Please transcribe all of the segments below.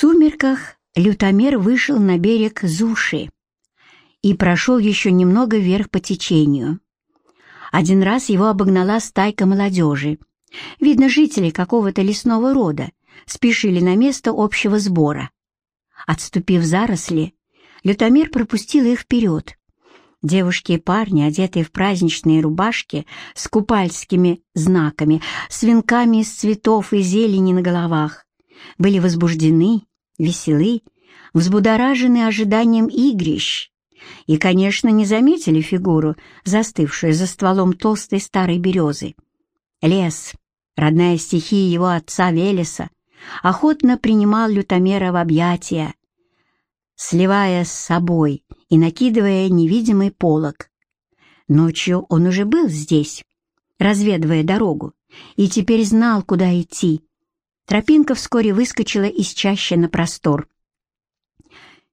сумерках лютомер вышел на берег Зуши и прошел еще немного вверх по течению. Один раз его обогнала стайка молодежи. Видно, жители какого-то лесного рода спешили на место общего сбора. Отступив заросли, лютомер пропустил их вперед. Девушки и парни, одетые в праздничные рубашки с купальскими знаками, с венками из цветов и зелени на головах, были возбуждены, веселы, взбудоражены ожиданием игрищ и, конечно, не заметили фигуру, застывшую за стволом толстой старой березы. Лес, родная стихия его отца Велеса, охотно принимал лютомера в объятия, сливая с собой и накидывая невидимый полог. Ночью он уже был здесь, разведывая дорогу, и теперь знал, куда идти. Тропинка вскоре выскочила из чащи на простор.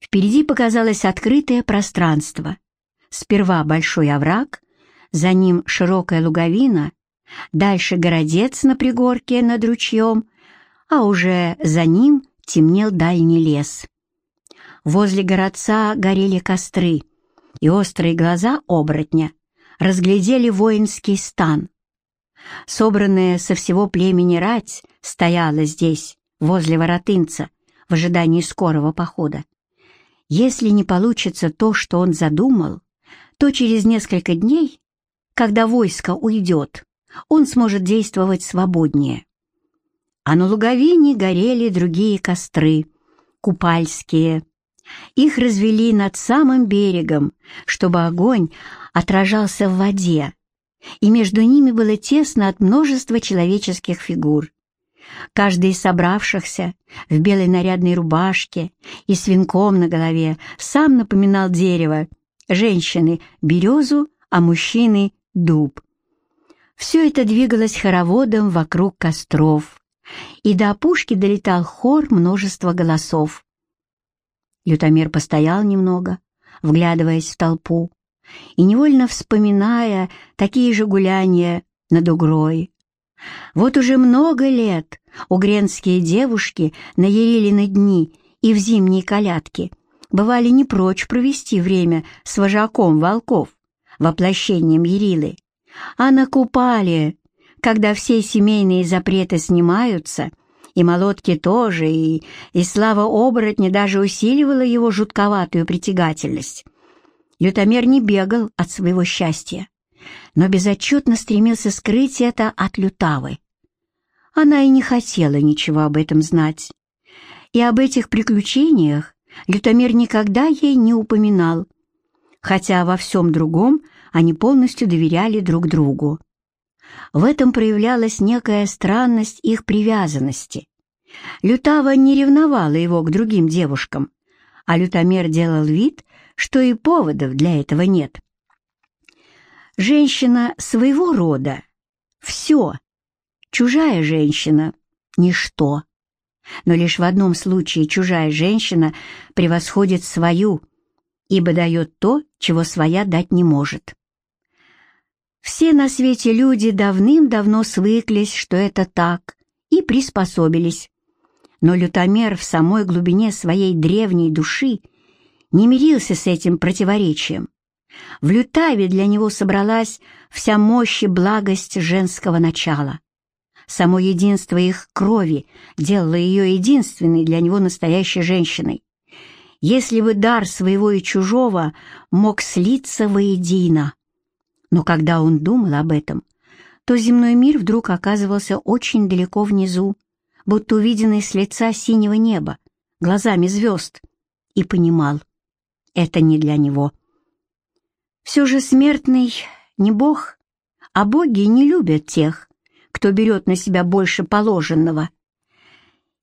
Впереди показалось открытое пространство. Сперва большой овраг, за ним широкая луговина, дальше городец на пригорке над ручьем, а уже за ним темнел дальний лес. Возле городца горели костры, и острые глаза оборотня разглядели воинский стан. Собранная со всего племени рать стояла здесь, возле воротынца, в ожидании скорого похода. Если не получится то, что он задумал, то через несколько дней, когда войско уйдет, он сможет действовать свободнее. А на луговине горели другие костры, купальские. Их развели над самым берегом, чтобы огонь отражался в воде, и между ними было тесно от множества человеческих фигур. Каждый из собравшихся в белой нарядной рубашке и с венком на голове сам напоминал дерево, женщины — березу, а мужчины — дуб. Все это двигалось хороводом вокруг костров, и до опушки долетал хор множества голосов. Лютомер постоял немного, вглядываясь в толпу, и невольно вспоминая такие же гуляния над угрой, вот уже много лет угренские девушки на Ерилины дни и в зимние колядки бывали не прочь провести время с вожаком волков, воплощением Ерилы, а на Купале, когда все семейные запреты снимаются, и молотки тоже, и, и слава оборотня даже усиливала его жутковатую притягательность. Лютомер не бегал от своего счастья но безотчетно стремился скрыть это от Лютавы. Она и не хотела ничего об этом знать. И об этих приключениях Лютомир никогда ей не упоминал, хотя во всем другом они полностью доверяли друг другу. В этом проявлялась некая странность их привязанности. Лютава не ревновала его к другим девушкам, а Лютомер делал вид, что и поводов для этого нет. Женщина своего рода — все. Чужая женщина — ничто. Но лишь в одном случае чужая женщина превосходит свою, ибо дает то, чего своя дать не может. Все на свете люди давным-давно свыклись, что это так, и приспособились. Но лютомер в самой глубине своей древней души не мирился с этим противоречием. В Лютаве для него собралась вся мощь и благость женского начала. Само единство их крови делало ее единственной для него настоящей женщиной. Если бы дар своего и чужого мог слиться воедино. Но когда он думал об этом, то земной мир вдруг оказывался очень далеко внизу, будто увиденный с лица синего неба, глазами звезд, и понимал, это не для него. Все же смертный не бог, а боги не любят тех, кто берет на себя больше положенного.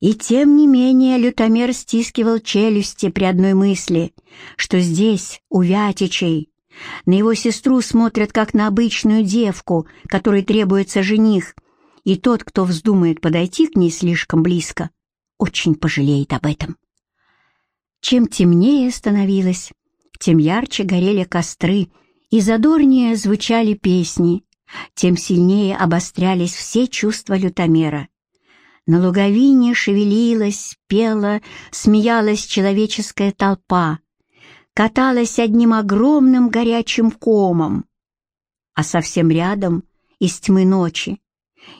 И тем не менее лютомер стискивал челюсти при одной мысли, что здесь, у Вятичей, на его сестру смотрят как на обычную девку, которой требуется жених, и тот, кто вздумает подойти к ней слишком близко, очень пожалеет об этом. Чем темнее становилось, тем ярче горели костры и задорнее звучали песни, тем сильнее обострялись все чувства лютомера. На луговине шевелилась, пела, смеялась человеческая толпа, каталась одним огромным горячим комом. А совсем рядом, из тьмы ночи,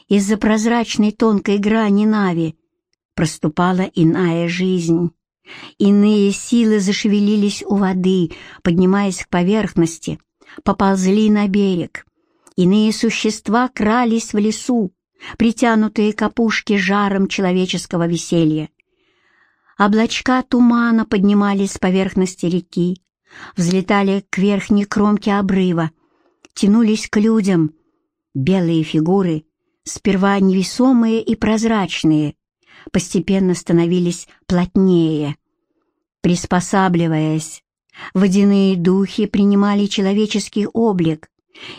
из-за прозрачной тонкой грани Нави, проступала иная жизнь. Иные силы зашевелились у воды, поднимаясь к поверхности, поползли на берег. Иные существа крались в лесу, притянутые к опушке жаром человеческого веселья. Облачка тумана поднимались с поверхности реки, взлетали к верхней кромке обрыва, тянулись к людям. Белые фигуры, сперва невесомые и прозрачные, постепенно становились плотнее. Приспосабливаясь, водяные духи принимали человеческий облик,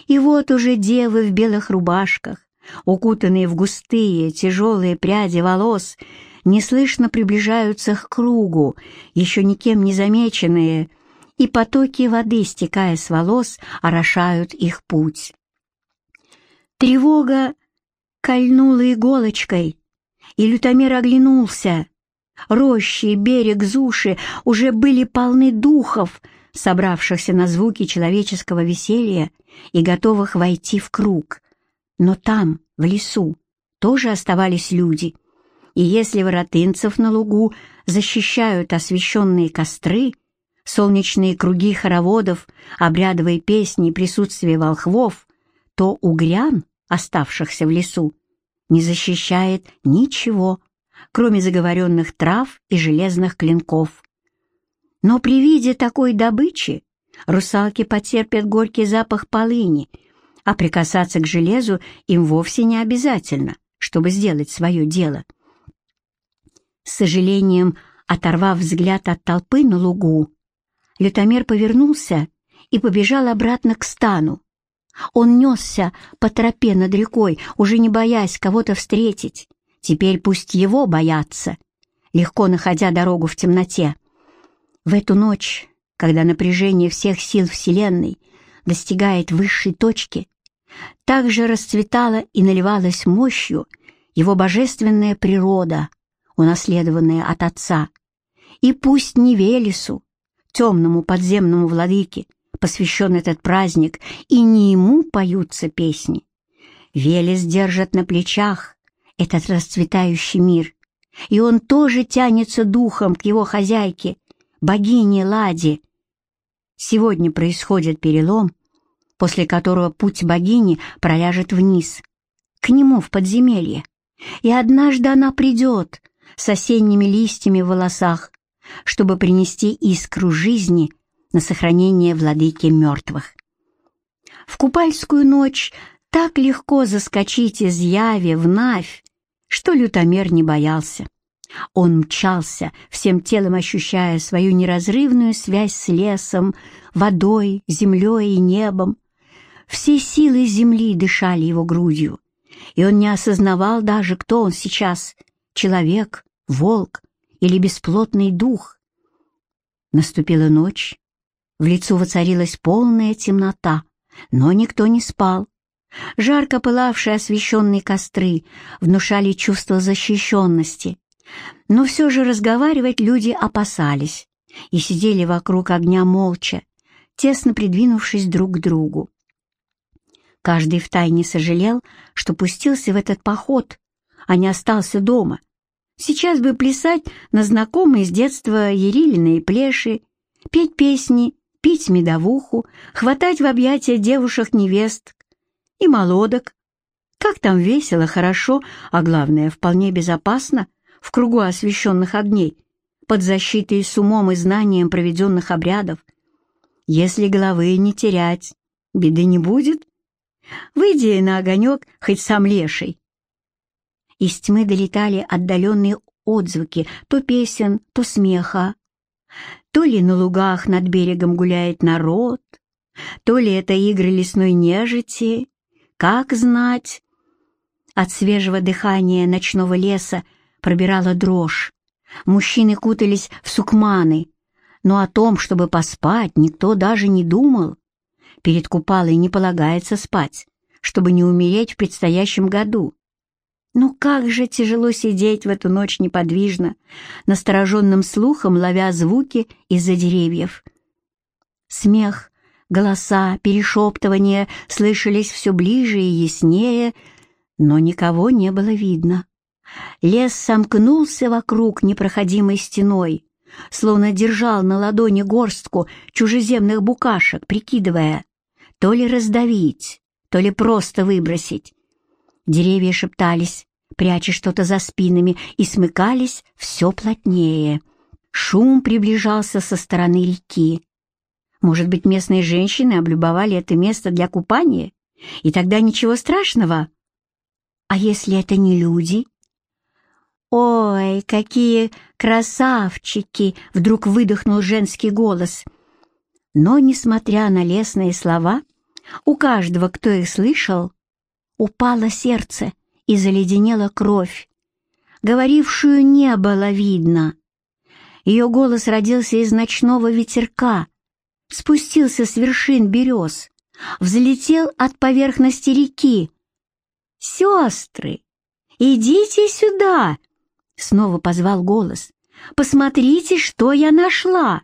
и вот уже девы в белых рубашках, укутанные в густые, тяжелые пряди волос, неслышно приближаются к кругу, еще никем не замеченные, и потоки воды, стекая с волос, орошают их путь. Тревога кольнула иголочкой, и лютомер оглянулся. Рощи, берег Зуши уже были полны духов, собравшихся на звуки человеческого веселья и готовых войти в круг. Но там, в лесу, тоже оставались люди, и если воротынцев на лугу защищают освещенные костры, солнечные круги хороводов, обрядовые песни и присутствие волхвов, то угрян, оставшихся в лесу, не защищает ничего, кроме заговоренных трав и железных клинков. Но при виде такой добычи русалки потерпят горький запах полыни, а прикасаться к железу им вовсе не обязательно, чтобы сделать свое дело. С сожалением, оторвав взгляд от толпы на лугу, Лютомер повернулся и побежал обратно к стану, он несся по тропе над рекой, уже не боясь кого-то встретить. Теперь пусть его боятся, легко находя дорогу в темноте. В эту ночь, когда напряжение всех сил Вселенной достигает высшей точки, также расцветала и наливалась мощью его божественная природа, унаследованная от Отца. И пусть не Велесу, темному подземному владыке, посвящен этот праздник, и не ему поются песни. Велес держат на плечах этот расцветающий мир, и он тоже тянется духом к его хозяйке, богине Ладе. Сегодня происходит перелом, после которого путь богини проляжет вниз, к нему в подземелье, и однажды она придет с осенними листьями в волосах, чтобы принести искру жизни — на сохранение владыки мертвых. В купальскую ночь так легко заскочить из яви в навь, что лютомер не боялся. Он мчался, всем телом ощущая свою неразрывную связь с лесом, водой, землей и небом. Все силы земли дышали его грудью, и он не осознавал даже, кто он сейчас — человек, волк или бесплотный дух. Наступила ночь, в лицу воцарилась полная темнота, но никто не спал. Жарко пылавшие освещенные костры внушали чувство защищенности. Но все же разговаривать люди опасались и сидели вокруг огня молча, тесно придвинувшись друг к другу. Каждый втайне сожалел, что пустился в этот поход, а не остался дома. Сейчас бы плясать на знакомые с детства Ерилиные плеши, петь песни пить медовуху, хватать в объятия девушек-невест и молодок. Как там весело, хорошо, а главное, вполне безопасно в кругу освещенных огней, под защитой с умом и знанием проведенных обрядов. Если головы не терять, беды не будет. Выйди на огонек хоть сам леший. Из тьмы долетали отдаленные отзвуки то песен, то смеха. То ли на лугах над берегом гуляет народ, то ли это игры лесной нежити, как знать. От свежего дыхания ночного леса пробирала дрожь. Мужчины кутались в сукманы, но о том, чтобы поспать, никто даже не думал. Перед купалой не полагается спать, чтобы не умереть в предстоящем году. Ну как же тяжело сидеть в эту ночь неподвижно, настороженным слухом ловя звуки из-за деревьев. Смех, голоса, перешептывания слышались все ближе и яснее, но никого не было видно. Лес сомкнулся вокруг непроходимой стеной, словно держал на ладони горстку чужеземных букашек, прикидывая, то ли раздавить, то ли просто выбросить. Деревья шептались, пряча что-то за спинами, и смыкались все плотнее. Шум приближался со стороны реки. Может быть, местные женщины облюбовали это место для купания? И тогда ничего страшного? А если это не люди? «Ой, какие красавчики!» — вдруг выдохнул женский голос. Но, несмотря на лесные слова, у каждого, кто их слышал, упало сердце и заледенела кровь. Говорившую не было видно. Ее голос родился из ночного ветерка, спустился с вершин берез, взлетел от поверхности реки. «Сестры, идите сюда!» Снова позвал голос. «Посмотрите, что я нашла!»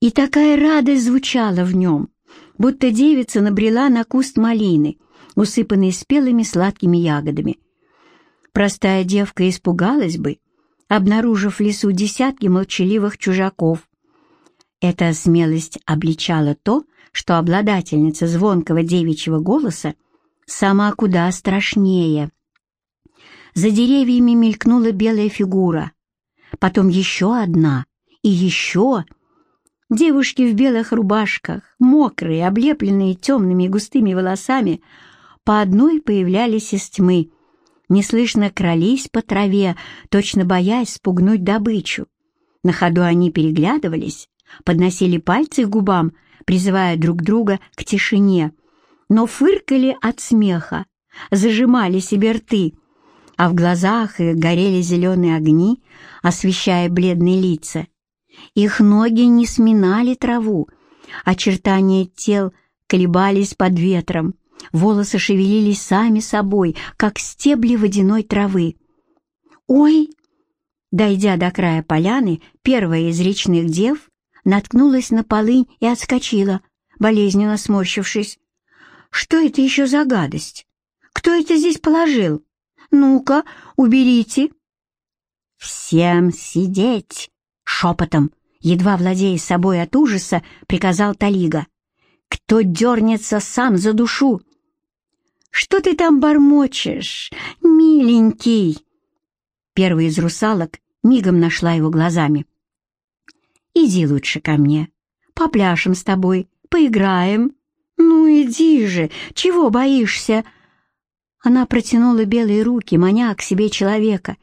И такая радость звучала в нем, будто девица набрела на куст малины, усыпанный спелыми сладкими ягодами. Простая девка испугалась бы, обнаружив в лесу десятки молчаливых чужаков. Эта смелость обличала то, что обладательница звонкого девичьего голоса сама куда страшнее. За деревьями мелькнула белая фигура, потом еще одна и еще. Девушки в белых рубашках, мокрые, облепленные темными густыми волосами, по одной появлялись из тьмы, неслышно крались по траве, точно боясь спугнуть добычу. На ходу они переглядывались, подносили пальцы к губам, призывая друг друга к тишине, но фыркали от смеха, зажимали себе рты, а в глазах их горели зеленые огни, освещая бледные лица. Их ноги не сминали траву, очертания тел колебались под ветром, волосы шевелились сами собой, как стебли водяной травы. «Ой!» Дойдя до края поляны, первая из речных дев наткнулась на полынь и отскочила, болезненно сморщившись. «Что это еще за гадость? Кто это здесь положил?» Ну-ка, уберите!» «Всем сидеть!» — шепотом, едва владея собой от ужаса, приказал Талига. «Кто дернется сам за душу?» «Что ты там бормочешь, миленький?» Первая из русалок мигом нашла его глазами. «Иди лучше ко мне, попляшем с тобой, поиграем». «Ну иди же, чего боишься?» Она протянула белые руки, маня к себе человека,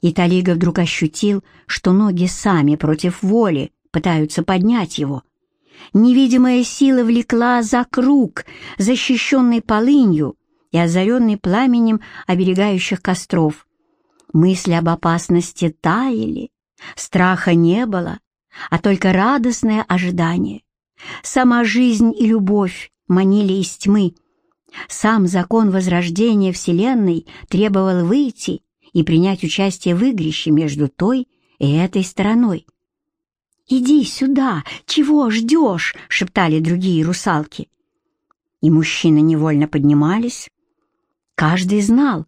и Талига вдруг ощутил, что ноги сами против воли пытаются поднять его. Невидимая сила влекла за круг, защищенный полынью и озаренный пламенем оберегающих костров. Мысли об опасности таяли, страха не было, а только радостное ожидание. Сама жизнь и любовь манили из тьмы, сам закон возрождения Вселенной требовал выйти и принять участие в игрище между той и этой стороной. «Иди сюда! Чего ждешь?» — шептали другие русалки. И мужчины невольно поднимались. Каждый знал,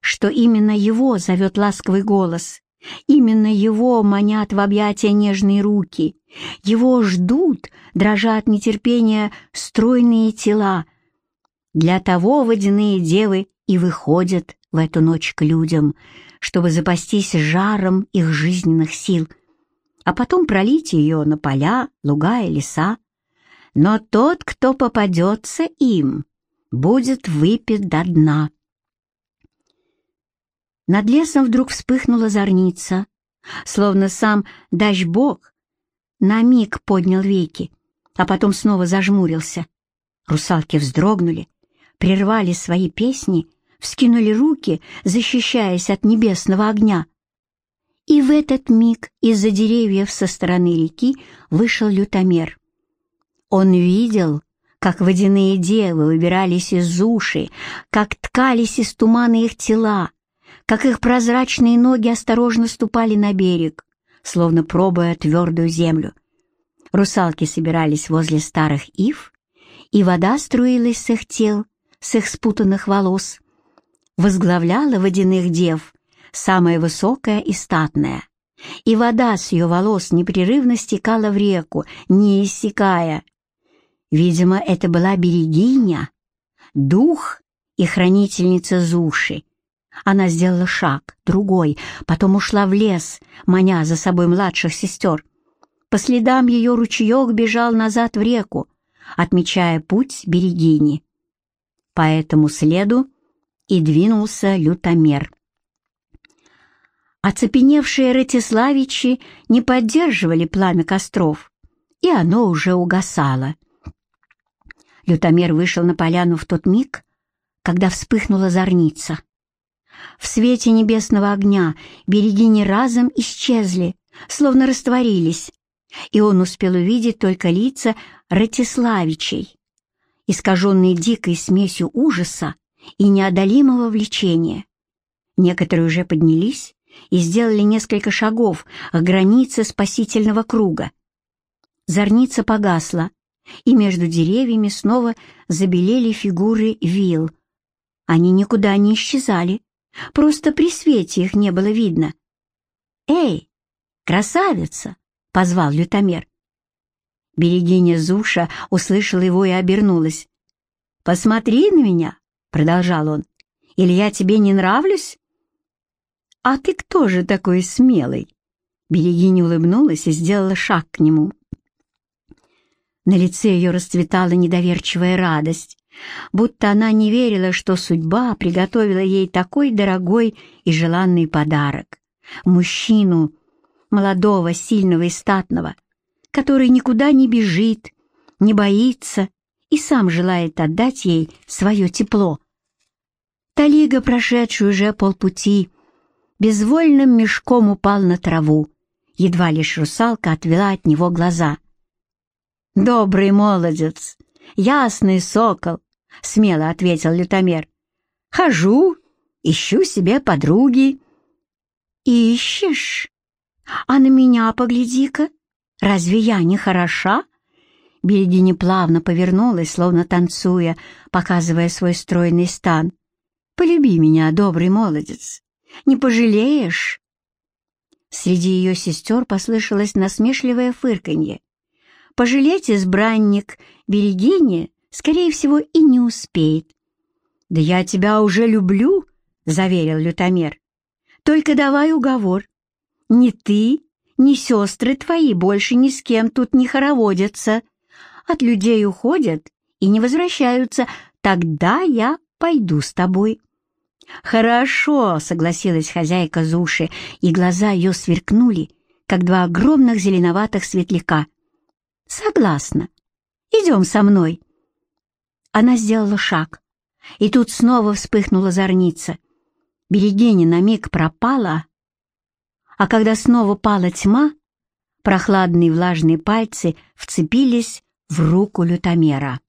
что именно его зовет ласковый голос, именно его манят в объятия нежные руки, его ждут, дрожа от нетерпения, стройные тела, для того водяные девы и выходят в эту ночь к людям, чтобы запастись жаром их жизненных сил, а потом пролить ее на поля, луга и леса. Но тот, кто попадется им, будет выпит до дна. Над лесом вдруг вспыхнула зорница, словно сам дождь-бог на миг поднял веки, а потом снова зажмурился. Русалки вздрогнули, прервали свои песни, вскинули руки, защищаясь от небесного огня. И в этот миг из-за деревьев со стороны реки вышел лютомер. Он видел, как водяные девы выбирались из уши, как ткались из тумана их тела, как их прозрачные ноги осторожно ступали на берег, словно пробуя твердую землю. Русалки собирались возле старых ив, и вода струилась с их тел, с их спутанных волос. Возглавляла водяных дев самая высокая и статная, и вода с ее волос непрерывно стекала в реку, не иссякая. Видимо, это была берегиня, дух и хранительница Зуши. Она сделала шаг, другой, потом ушла в лес, маня за собой младших сестер. По следам ее ручеек бежал назад в реку, отмечая путь берегини. По этому следу и двинулся лютомер. Оцепеневшие Ратиславичи не поддерживали пламя костров, и оно уже угасало. Лютомер вышел на поляну в тот миг, когда вспыхнула зорница. В свете небесного огня берегини разом исчезли, словно растворились, и он успел увидеть только лица Ратиславичей, искаженные дикой смесью ужаса и неодолимого влечения. Некоторые уже поднялись и сделали несколько шагов к границе спасительного круга. Зорница погасла, и между деревьями снова забелели фигуры вил. Они никуда не исчезали, просто при свете их не было видно. «Эй, красавица!» — позвал лютомер. Берегиня Зуша услышала его и обернулась. «Посмотри на меня!» — продолжал он. «Или я тебе не нравлюсь?» «А ты кто же такой смелый?» Берегиня улыбнулась и сделала шаг к нему. На лице ее расцветала недоверчивая радость, будто она не верила, что судьба приготовила ей такой дорогой и желанный подарок. Мужчину, молодого, сильного и статного, который никуда не бежит, не боится и сам желает отдать ей свое тепло. Талига, прошедшая уже полпути, безвольным мешком упал на траву. Едва лишь русалка отвела от него глаза. «Добрый молодец, ясный сокол», — смело ответил лютомер. «Хожу, ищу себе подруги». «Ищешь? А на меня погляди-ка, разве я не хороша?» Бельгиня плавно повернулась, словно танцуя, показывая свой стройный стан. «Полюби меня, добрый молодец, не пожалеешь?» Среди ее сестер послышалось насмешливое фырканье. Пожалеть избранник Берегини, скорее всего, и не успеет. «Да я тебя уже люблю», — заверил лютомер. «Только давай уговор. Ни ты, ни сестры твои больше ни с кем тут не хороводятся. От людей уходят и не возвращаются. Тогда я пойду с тобой». «Хорошо», — согласилась хозяйка Зуши, и глаза ее сверкнули, как два огромных зеленоватых светляка. «Согласна. Идем со мной». Она сделала шаг, и тут снова вспыхнула зорница. Берегиня на миг пропала, а когда снова пала тьма, прохладные влажные пальцы вцепились в руку лютомера.